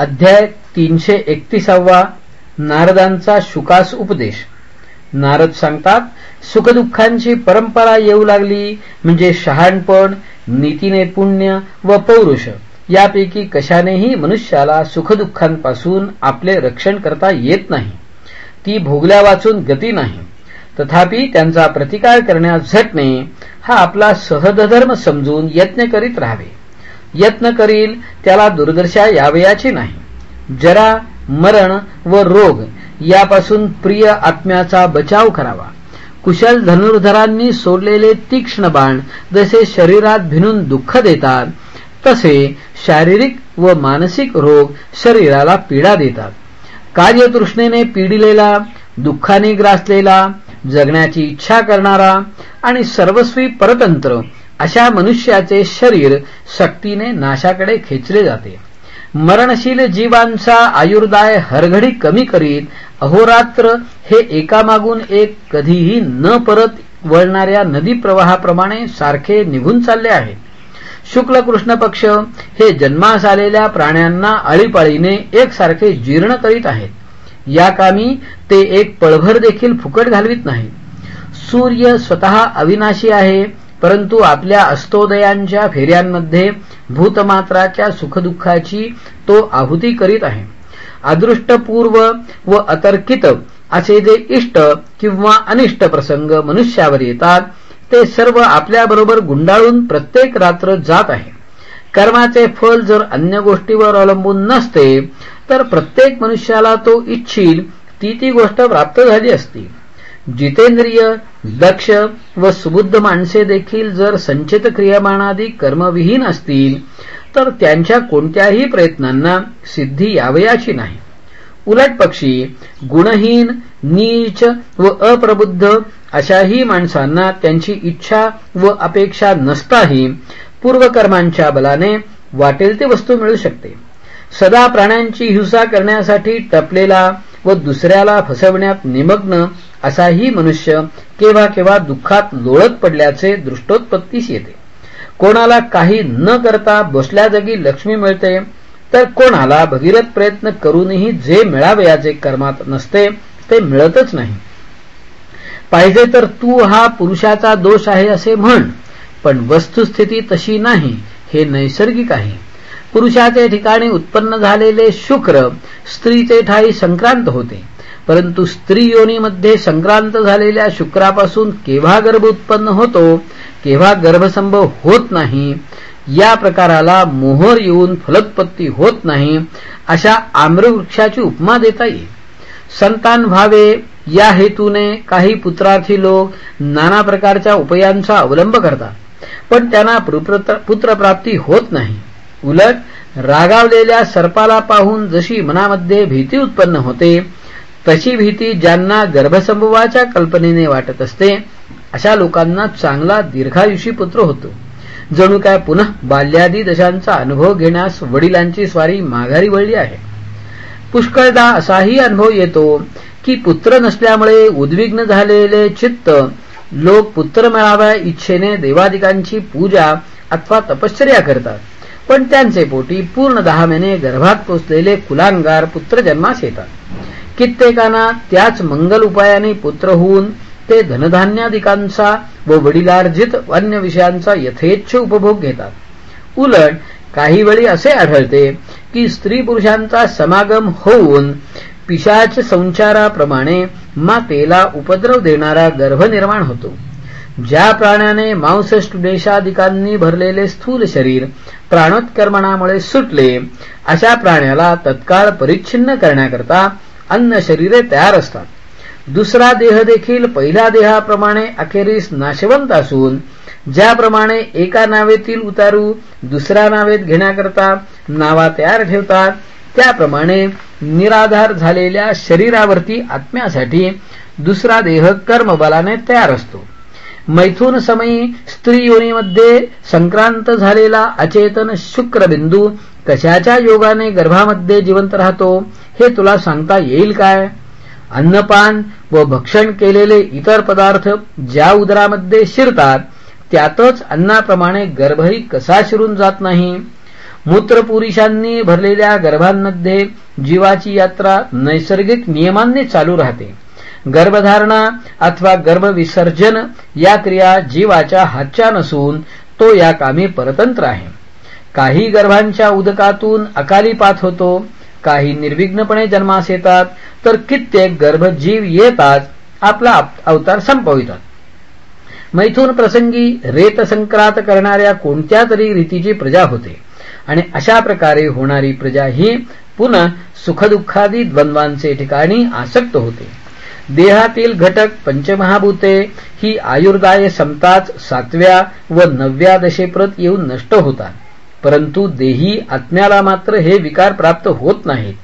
अध्याय तीनशे एकतीसावा नारदांचा शुकास उपदेश. नारद सांगतात सुखदुःखांची परंपरा येऊ लागली म्हणजे शहाणपण नीतीनैपुण्य व पौरुष यापैकी कशानेही मनुष्याला सुखदुःखांपासून आपले रक्षण करता येत नाही. ती भोगल्या वाचून गती नाही. तथापि त्यांचा प्रतिकार करण्यास झटणे हा आपला सहधर्म समजून यत्न करीत राहावे. यत्न करील त्याला दुर्दशा यावयाची नाही. जरा मरण व रोग यापासून प्रिय आत्म्याचा बचाव करावा. कुशल धनुर्धरांनी सोडलेले तीक्ष्ण बाण जसे शरीरात भिनून दुःख देतात तसे शारीरिक व मानसिक रोग शरीराला पीडा देतात. कार्यतृष्णेने पीडिलेला दुःखाने ग्रासलेला जगण्याची इच्छा करणारा आणि सर्वस्वी परतंत्र अशा मनुष्याचे शरीर शक्तीने नाशाकडे खेचले जाते. मरणशील जीवांचा आयुर्दाय हरघडी कमी करीत अहोरात्र हे एकामागून एक कधीही न परत वळणाऱ्या नदी प्रवाहाप्रमाणे सारखे निघून चालले आहे. शुक्ल कृष्ण पक्ष हे जन्मास आलेल्या प्राण्यांना आळीपाळीने एकसारखे जीर्ण करीत आहेत. या कामी ते एक पळभर देखील फुकट घालवित नाही सूर्य स्वतः अविनाशी आहे परंतु आपल्या अस्तोदयांच्या फेऱ्यांमध्ये भूतमात्राच्या सुखदुःखाची तो आहुती करीत आहे. अदृष्टपूर्व व अतर्कित असे जे इष्ट किंवा अनिष्ट प्रसंग मनुष्यावर येतात ते सर्व आपल्याबरोबर गुंडाळून प्रत्येक रात्र जात आहे. कर्माचे फल जर अन्य गोष्टीवर अवलंबून नसते तर प्रत्येक मनुष्याला तो इच्छील ती ती गोष्ट प्राप्त झाली असती. जितेंद्रिय दक्ष व सुबुद्ध माणसे देखील जर संचित क्रियमाणादी कर्मविहीन असतील तर त्यांच्या कोणत्याही प्रयत्नांना सिद्धी यावयाची नाही. उलट पक्षी गुणहीन नीच व अप्रबुद्ध अशाही माणसांना त्यांची इच्छा व अपेक्षा नसताही पूर्वकर्मांच्या बलाने वाटेल ते वस्तू मिळू शकते. सदा प्राण्यांची हिंसा करण्यासाठी टपलेला व दुसऱ्याला फसवण्यात निमग्न असाही मनुष्य केव्हा केव्हा दुःखात लोळत पडल्याचे दृष्टोत्पत्तीस येते. कोणाला काही न करता बसल्या जागी लक्ष्मी मिळते तर कोणाला भगीरथ प्रयत्न करूनही जे मिळावयाचे कर्मात नसते ते मिळतच नाही. पाहिजे तर तू हा पुरुषाचा दोष आहे असे म्हण पण वस्तुस्थिती तशी नाही हे नैसर्गिक आहे. पुरुषाचे ठिकाणी उत्पन्न झालेले शुक्र स्त्रीचे ठाई संक्रांत होते. परंतु स्त्री योनीमध्ये संक्रांत झालेल्या शुक्रापासून केव्हा गर्भ उत्पन्न होतो केव्हा गर्भसंभव होत नाही या प्रकाराला मोहर येऊन फलोत्पत्ती होत नाही अशा आम्रवृक्षाची उपमा देता येईल. संतान व्हावे या हेतूने काही पुत्रार्थी लोक नाना प्रकारच्या उपायांचा अवलंब करतात. पण त्यांना पुत्रप्राप्ती होत नाही. उलट रागावलेल्या सर्पाला पाहून जशी मनामध्ये भीती उत्पन्न होते तशी भीती ज्यांना गर्भसंभवाच्या कल्पनेने वाटत असते अशा लोकांना चांगला दीर्घायुषी पुत्र होतो. जणू काय पुन्हा बाल्यादी दशांचा अनुभव घेण्यास वडिलांची स्वारी माघारी वळली आहे. पुष्कळदा असाही अनुभव येतो की पुत्र नसल्यामुळे उद्विग्न झालेले चित्त लोक पुत्र मिळाव्या इच्छेने देवादिकांची पूजा अथवा तपश्चर्या करतात. पण त्यांचे पोटी पूर्ण दहा महिने गर्भात पोचलेले कुलांगार पुत्र जन्मास येतात. कित्येकांना त्याच मंगल उपायाने पुत्र होऊन ते धनधान्यादिकांचा व वडिलार्जित अन्य विषयांचा यथेच्छ उपभोग घेतात. उलट काही वेळी असे आढळते की स्त्री पुरुषांचा समागम होऊन पिशाच संचाराप्रमाणे मातेला उपद्रव देणारा गर्भ निर्माण होतो. ज्या प्राण्याने मांसष्टुदेशाधिकांनी भरलेले स्थूल शरीर प्राणोत्कर्मणामुळे सुटले अशा प्राण्याला तत्काळ परिच्छिन्न करण्याकरता अन्न शरीरे तयार असतात. दुसरा देह देखील पहिल्या देहाप्रमाणे अखेरीस नाशवंत असून ज्याप्रमाणे एका नावेतील उतारू दुसऱ्या नावेत घेण्याकरता नावा तयार ठेवतात त्याप्रमाणे निराधार झालेल्या शरीरावरती आत्म्यासाठी दुसरा देह कर्मबलाने तयार असतो. मैथून समयी स्त्री योनीमध्ये संक्रांत झालेला अचेतन शुक्रबिंदू कशाच्या योगाने गर्भामध्ये जिवंत राहतो? हे तुला सांगता येईल काय? अन्नपान व भक्षण केलेले इतर पदार्थ ज्या उदरामध्ये शिरतात त्यातच अन्नाप्रमाणे गर्भही कसा शिरून जात नाही? मूत्रपुरुषांनी भरलेल्या गर्भांमध्ये जीवाची यात्रा नैसर्गिक नियमांनी चालू राहते. गर्भधारणा अथवा गर्भविसर्जन या क्रिया जीवाच्या हातच्या नसून तो या कामी परतंत्र आहे. काही गर्भांच्या उदकातून अकाली पात होतो काही निर्विघ्नपणे जन्मास येतात तर कित्येक गर्भजीव येताच आपला अवतार संपवितात. मैथून प्रसंगी रेत संक्रांत करणाऱ्या कोणत्या तरी रीतीची प्रजा होते. आणि अशा प्रकारे होणारी प्रजा ही पुन्हा सुखदुःखादी द्वंद्वांचे ठिकाणी आसक्त होते. देहातील घटक पंचमहाभूते ही आयुर्दाय समताच सातव्या व नवव्या दशेप्रत येऊन नष्ट होतात. परंतु देही आत्म्याला मात्र हे विकार प्राप्त होत नाहीत.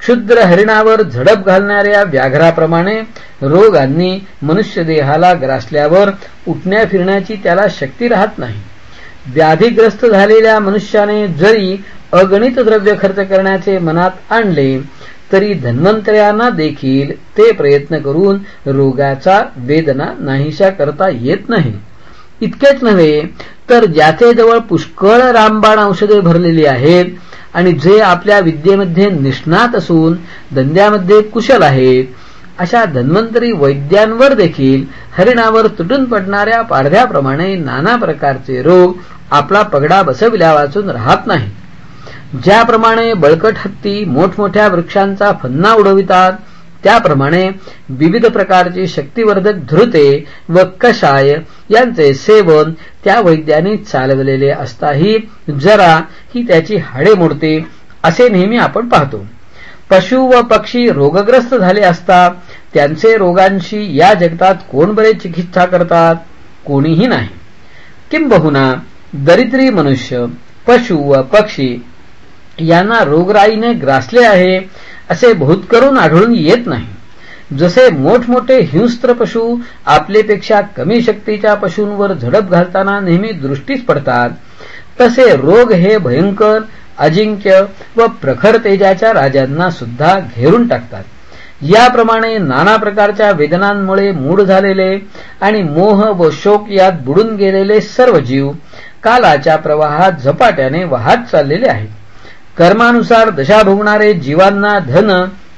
क्षुद्र हरिणावर झडप घालणाऱ्या व्याघ्राप्रमाणे रोगांनी मनुष्य देहाला ग्रासल्यावर उठण्या फिरण्याची त्याला शक्ती राहत नाही. व्याधीग्रस्त झालेल्या मनुष्याने जरी अगणित द्रव्य खर्च करण्याचे मनात आणले तरी धन्वंतऱ्यांना देखील ते प्रयत्न करून रोगाचा वेदना नाहीशा करता येत नाही. इतकेच नव्हे तर ज्याचे जवळ पुष्कळ रामबाण औषधे भरलेली आहेत आणि जे आपल्या विद्येमध्ये निष्णात असून धंद्यामध्ये कुशल आहेत अशा धन्वंतरी वैद्यांवर देखील हरिणावर तुटून पडणाऱ्या पारध्याप्रमाणे नाना प्रकारचे रोग आपला पगडा बसविल्या वाचून राहत नाही ज्याप्रमाणे बळकट हत्ती मोठमोठ्या वृक्षांचा फन्ना उडवितात त्याप्रमाणे विविध प्रकारची शक्तिवर्धक धृते व कषाय यांचे सेवन त्या वैद्याने चालवलेले असताही जरा ही त्याची हाडे मोडते असे नेहमी आपण पाहतो. पशु व पक्षी रोगग्रस्त झाले असता त्यांचे रोगांशी या जगतात कोण बरे चिकित्सा करतात? कोणीही नाही. किंबहुना दरिद्री मनुष्य पशु व पक्षी यांना रोगराईने ग्रासले आहे असे भूतकरून करून आढळून येत नाही. जसे मोठमोठे हिंस्त्र पशु आपलेपेक्षा कमी शक्तीच्या पशूंवर झडप घालताना नेहमी दृष्टीच पडतात तसे रोग हे भयंकर अजिंक्य व प्रखर तेजाच्या राजांना सुद्धा घेरून टाकतात. याप्रमाणे नाना प्रकारच्या वेदनांमुळे मूड झालेले आणि मोह व शोक यात बुडून गेलेले सर्व जीव कालाच्या प्रवाहात झपाट्याने वाहत चाललेले आहेत. कर्मानुसार दशा भोगणारे जीवांना धन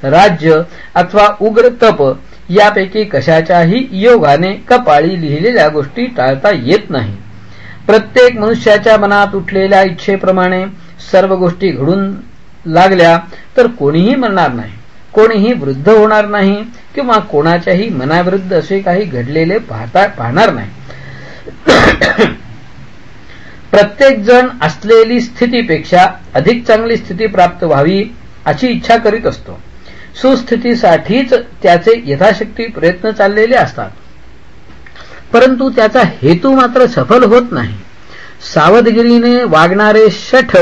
राज्य अथवा उग्र तप यापैकी कशाच्याही योगाने कपाळी लिहिलेल्या गोष्टी टाळता येत नाही. प्रत्येक मनुष्याच्या मनात उठलेल्या इच्छेप्रमाणे सर्व गोष्टी घडून लागल्या तर कोणीही मरणार नाही. कोणीही वृद्ध होणार नाही किंवा कोणाच्याही मनाविरुद्ध असे काही घडलेले पाहता पाहणार नाही. प्रत्येक जण असलेली स्थितीपेक्षा अधिक चांगली स्थिती प्राप्त व्हावी अशी इच्छा करीत असतो. सुस्थितीसाठीच त्याचे यथाशक्ती प्रयत्न चाललेले असतात. परंतु त्याचा हेतू मात्र सफल होत नाही. सावधगिरीने वागणारे शठ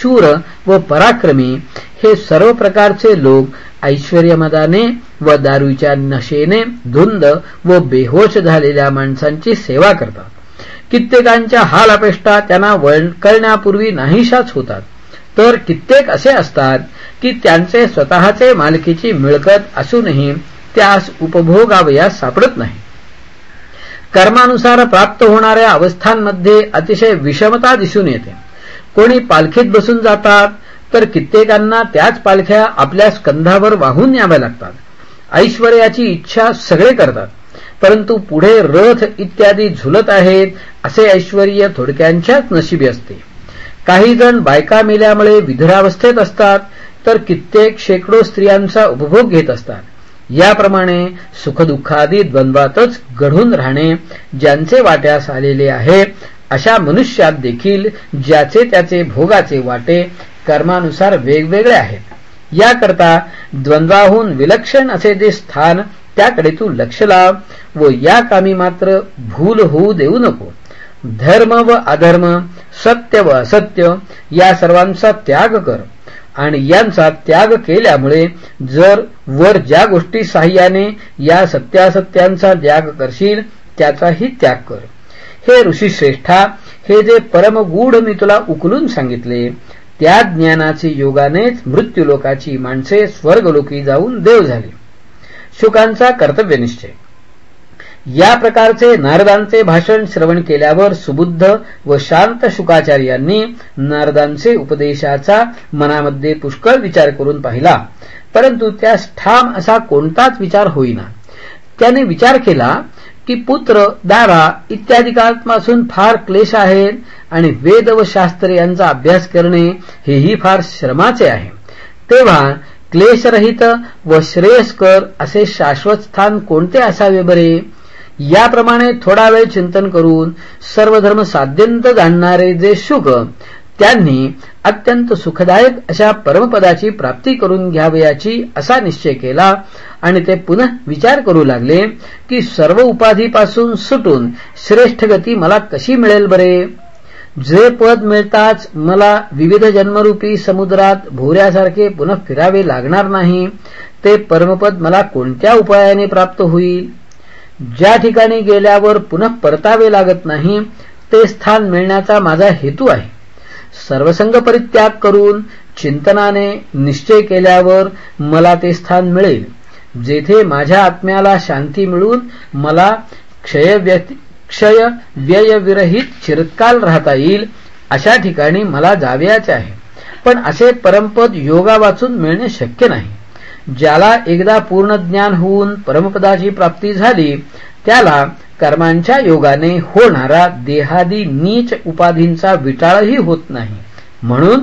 शूर व पराक्रमी हे सर्व प्रकारचे लोक ऐश्वर्यमदाने व दारूच्या नशेने धुंद व बेहोश झालेल्या माणसांची सेवा करतात. कित्येकांच्या हाल अपेष्टा त्यांना वळकळण्यापूर्वी नाहीशाच होतात. तर कित्येक असे असतात की त्यांचे स्वतःचे मालकीची मिळकत असूनही त्यास उपभोगावयास सापडत नाही. कर्मानुसार प्राप्त होणाऱ्या अवस्थांमध्ये अतिशय विषमता दिसून येते. कोणी पालखीत बसून जातात तर कित्येकांना त्याच पालख्या आपल्या स्कंधावर वाहून न्याव्या लागतात. ऐश्वर्याची इच्छा सगळे करतात. परंतु पुढे रथ इत्यादी झुलत आहेत असे ऐश्वर थोडक्यांच्याच नशिबी असते. काही जण बायका मेल्यामुळे विधुरावस्थेत असतात तर कित्येक शेकडो स्त्रियांचा उपभोग घेत असतात. याप्रमाणे सुखदुःखादी द्वंद्वातच घडून राहणे ज्यांचे वाट्यास आलेले आहे अशा मनुष्यात देखील ज्याचे त्याचे भोगाचे वाटे कर्मानुसार वेगवेगळे आहेत. याकरता द्वंद्वाहून विलक्षण असे जे स्थान त्याकडे तू लक्ष लाव व या कामी मात्र भूल होऊ देऊ नको. धर्म व अधर्म सत्य व असत्य या सर्वांचा त्याग कर. आणि यांचा त्याग केल्यामुळे जर वर ज्या गोष्टी साह्याने या सत्यासत्यांचा त्याग करशील त्याचाही त्याग कर. हे ऋषी श्रेष्ठा हे जे परमगूढ मी तुला उकलून सांगितले त्या ज्ञानाचे योगानेच मृत्यूलोकाची माणसे स्वर्गलोकी जाऊन देव झाली. शुकांचा कर्तव्यनिश्चय या प्रकारचे नारदांचे भाषण श्रवण केल्यावर सुबुद्ध व शांत शुकाचार्यांनी नारदांचे उपदेशाचा मनामध्ये पुष्कळ विचार करून पाहिला. परंतु त्यास ठाम असा कोणताच विचार होईना. त्याने विचार केला की पुत्र दारा इत्यादिकांपासून फार क्लेश आहे आणि वेद व शास्त्र यांचा अभ्यास करणे हेही फार श्रमाचे आहे. तेव्हा क्लेशरहित व श्रेयस्कर असे शाश्वत स्थान कोणते असावे बरे? याप्रमाणे थोडा वेळ चिंतन करून सर्वधर्म साध्यंत जाणणारे जे शुक त्यांनी अत्यंत सुखदायक अशा परमपदाची प्राप्ती करून घ्यावयाची असा निश्चय केला आणि ते पुन्हा विचार करू लागले की सर्व उपाधीपासून सुटून श्रेष्ठ गती मला कशी मिळेल बरे? जे पद मिळताच मला विविध जन्मरूपी समुद्रात भोऱ्यासारखे पुन्हा फिरावे लागणार नाही ते परमपद मला कोणत्या उपायाने प्राप्त होईल? ज्या ठिकाणी गेल्यावर पुन्हा परतावे लागत नाही ते स्थान मिळण्याचा माझा हेतू आहे. सर्वसंग परित्याग करून चिंतनाने निश्चय केल्यावर मला ते स्थान मिळेल. जेथे माझ्या आत्म्याला शांती मिळून मला क्षय क्षय व्ययविरहित चिरकाल राहता येईल अशा ठिकाणी मला जावयाचे आहे. पण असे परमपद योगा वाचून मिळणे शक्य नाही. ज्याला एकदा पूर्ण ज्ञान होऊन परमपदाची प्राप्ती झाली त्याला कर्मांच्या योगाने होणारा देहादी नीच उपाधींचा विटाळही होत नाही. म्हणून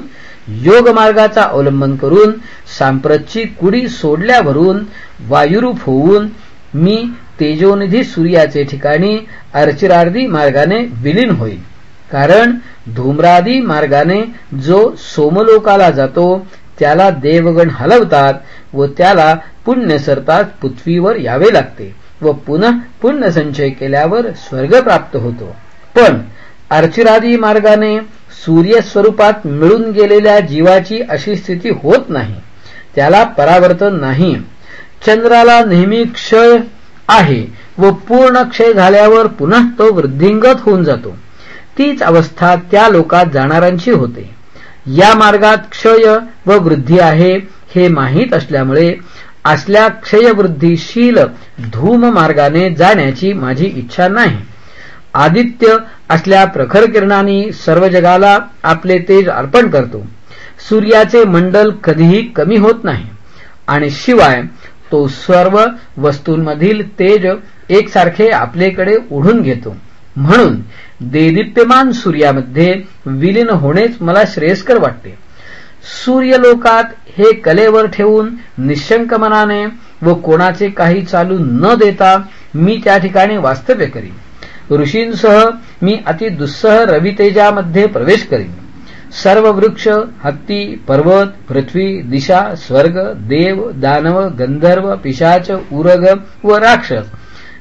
योग मार्गाचा अवलंबन करून सांप्रतची कुडी सोडल्यावरून वायुरूप होऊन मी तेजोनिधी सूर्याचे ठिकाणी अर्चिरार्दी मार्गाने विलीन होईल. कारण धूम्रादी मार्गाने जो सोमलोकाला जातो त्याला देवगण हलवतात व त्याला पुण्य सरतात पृथ्वीवर यावे लागते व पुन्हा पुण्य संचय केल्यावर स्वर्ग प्राप्त होतो. पण अर्चिरादी मार्गाने सूर्यस्वरूपात मिळून गेलेल्या जीवाची अशी स्थिती होत नाही. त्याला परावर्तन नाही. चंद्राला नेहमी क्षय आहे व पूर्ण क्षय झाल्यावर पुन्हा तो वृद्धिंगत होऊन जातो. तीच अवस्था त्या लोकात जाणाऱ्यांची होते. या मार्गात क्षय व वृद्धी आहे हे माहीत असल्यामुळे असल्या क्षयवृद्धीशील धूम मार्गाने जाण्याची माझी इच्छा नाही. आदित्य असल्या प्रखर किरणांनी सर्व जगाला आपले तेज अर्पण करतो. सूर्याचे मंडल कधीही कमी होत नाही. आणि शिवाय तो सर्व वस्तूंमधील तेज एकसारखे आपलेकडे ओढून घेतो. म्हणून देदीप्यमान सूर्यामध्ये विलीन होणेच मला श्रेयस्कर वाटते. सूर्यलोकात हे कलेवर ठेवून निशंक मनाने व कोणाचे काही चालू न देता मी त्या ठिकाणी वास्तव्य करीन. ऋषींसह मी अति दुस्सह रवितेजामध्ये प्रवेश करीन. सर्व वृक्ष हत्ती पर्वत पृथ्वी दिशा स्वर्ग देव दानव गंधर्व पिशाच उरग व राक्षस.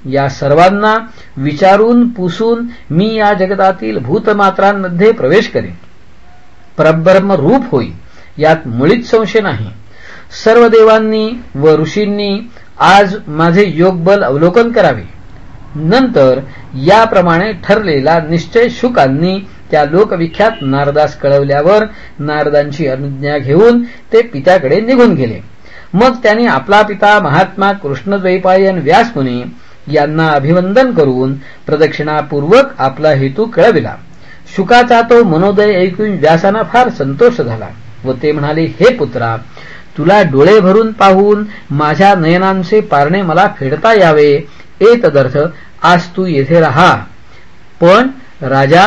या सर्वांना विचारून पुसून मी या जगतातील भूतमात्रांमध्ये प्रवेश करेन. परब्रह्म रूप होई यात मुळीच संशय नाही. सर्व देवांनी व ऋषींनी आज माझे योगबल अवलोकन करावे. नंतर याप्रमाणे ठरलेला निश्चय शुकांनी त्या लोकविख्यात नारदास कळवल्यावर नारदांची अनुज्ञा घेऊन ते पित्याकडे निघून गेले. मग त्यांनी आपला पिता महात्मा कृष्णद्वैपायन व्यासमुनी यांना अभिवंदन करून प्रदक्षिणापूर्वक आपला हेतू कळविला. शुकाचा तो मनोदय ऐकून व्यासांना फार संतोष झाला व ते म्हणाले हे पुत्रा तुला डोळे भरून पाहून माझ्या नयनांचे पारणे मला फेडता यावे. ए तदर्थ आज तू येथे राहा. पण राजा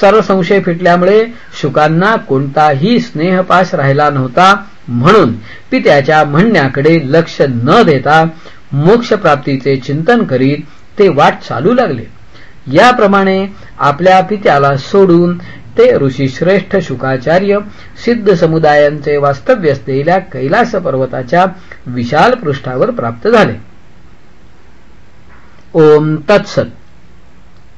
सर्व संशय फिटल्यामुळे शुकांना कोणताही स्नेहपास राहिला नव्हता. म्हणून पित्याच्या म्हणण्याकडे लक्ष न देता मोक्षप्राप्तीचे चिंतन करीत ते वाट चालू लागले. याप्रमाणे आपल्या पित्याला सोडून ते ऋषीश्रेष्ठ शुकाचार्य सिद्ध समुदायांचे वास्तव्य असलेल्या कैलास पर्वताच्या विशाल पृष्ठावर प्राप्त झाले. ओम तत्सत.